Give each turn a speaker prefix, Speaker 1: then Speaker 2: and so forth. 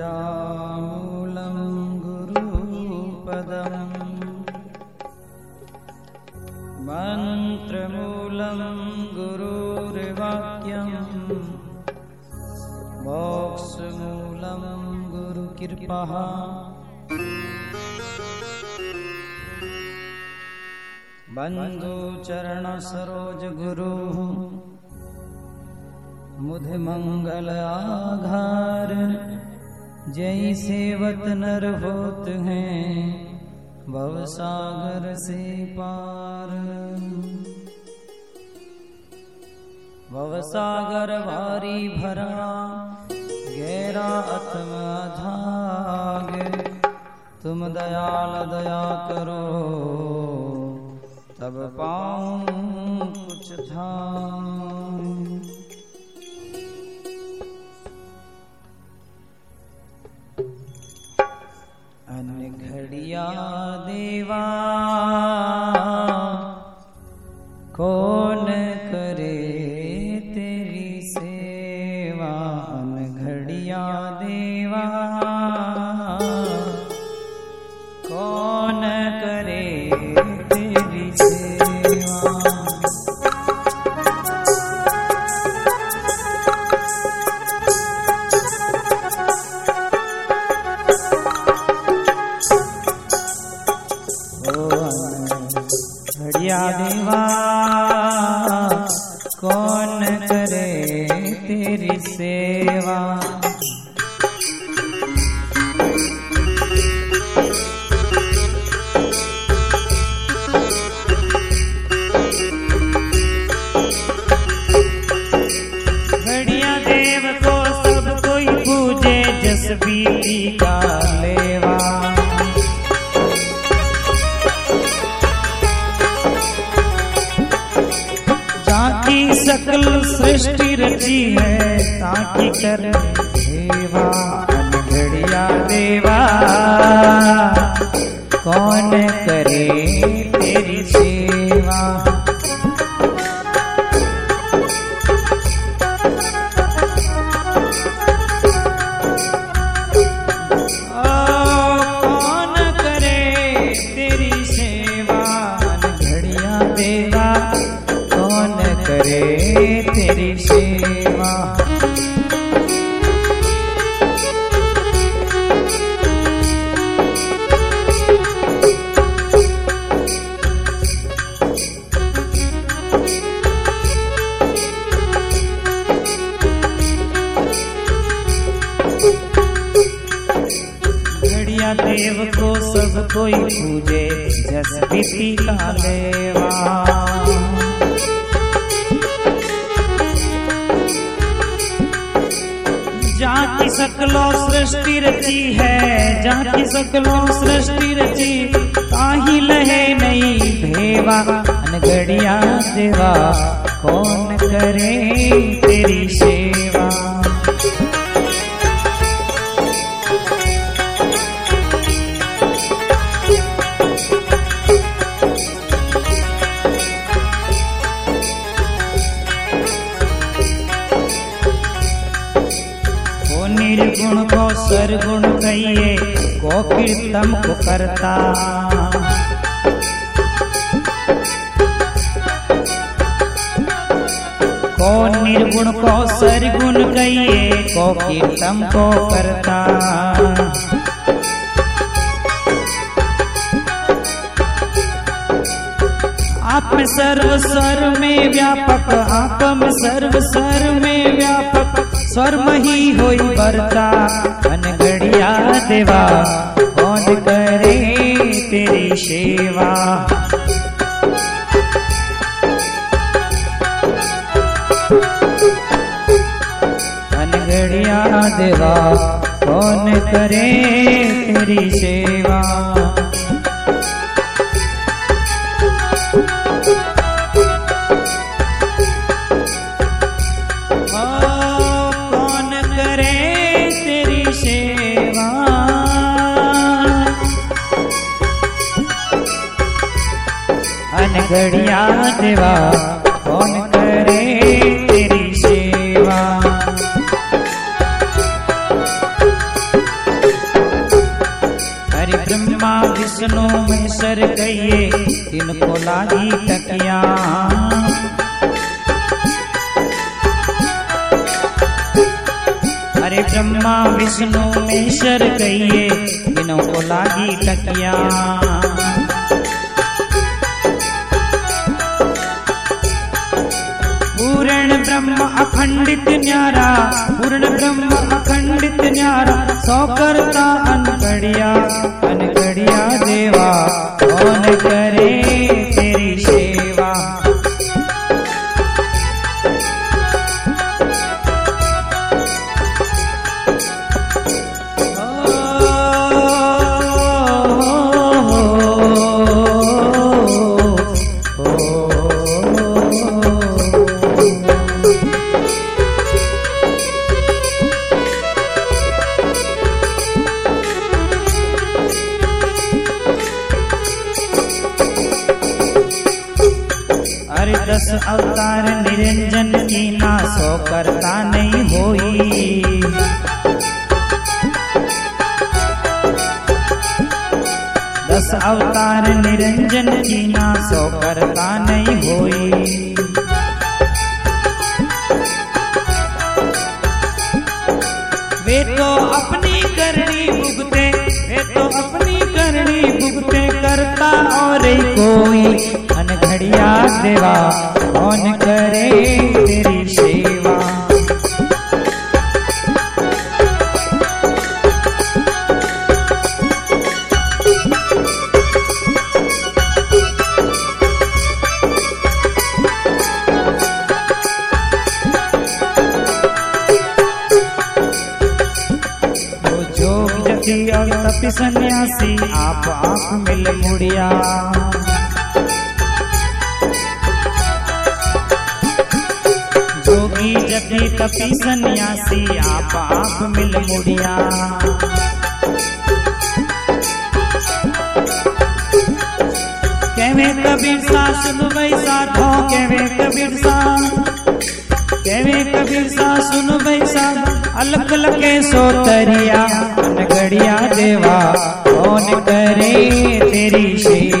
Speaker 1: पूजामूलं गुरुपदम्। मन्त्रमूलं गुरुर्वाक्यम्। मोक्षमूलं गुरुकृपः। बन्धुचरणसरोजगुरुः। मुध मंगल आघार जय सेवत नर होत हैं, भव सागर से पार। भव सागर भारी भरा गहरा अथम अथाग तुम दयाल दया करो, तब पाऊँ कुछ था तेरी सेवा। घड़िया देव को सब कोई पूजे जस बीती का लेवा। सकल सृष्टि रची है ताकि कर देवा अनघड़िया देवा। कौन करे देव। को सब कोई पूजे जस बीती का लेवा जाति सकलो सृष्टि रची है जाति सकलो सृष्टि रची, काही लहे नहीं भेवा घड़िया देवा कौन करे तेरी निर्गुण को सरगुण कहिए को कीर्तन को करता। को निर्गुण को सरगुण कहिए को कीर्तन को करता। आप सर्व स्वर में व्यापक, आप सर्व व्यापक स्वर्म ही होई बरता अनगढ़िया देवा, कौन करे तेरी सेवा? अनगढ़िया देवा, कौन करे तेरी सेवा? सड़िया देवा, कौन करे तेरी सेवा? हरि ब्रह्मा, विष्णु में सर गए इनको लागी तकिया हरे ब्रह्मा, विष्णु में सर गए इनको लागी तकिया पूर्ण ब्रह्म अखंडित न्यारा सौ करता अनकड़िया अनकड़िया देवा करता नहीं होई। दस अवतार निरंजन की ना सो करता नहीं होई। वे तो अपनी करनी भुगते, वे तो अपनी करनी भुगते करता और कोई। अनघड़िया देवा कौन करे? जोग और तपि सन्यासी आप आप मिल मुड़िया। जोगी जति तपि सन्यासी आप आप मिल मुड़िया। कहवे कबीर सा सुन भाई साधो कहवे कबीर सा। कहवे कबीर सा सुन भाई सा अलग लगे सोतरिया घड़िया देवा कौन करे तेरी सेवा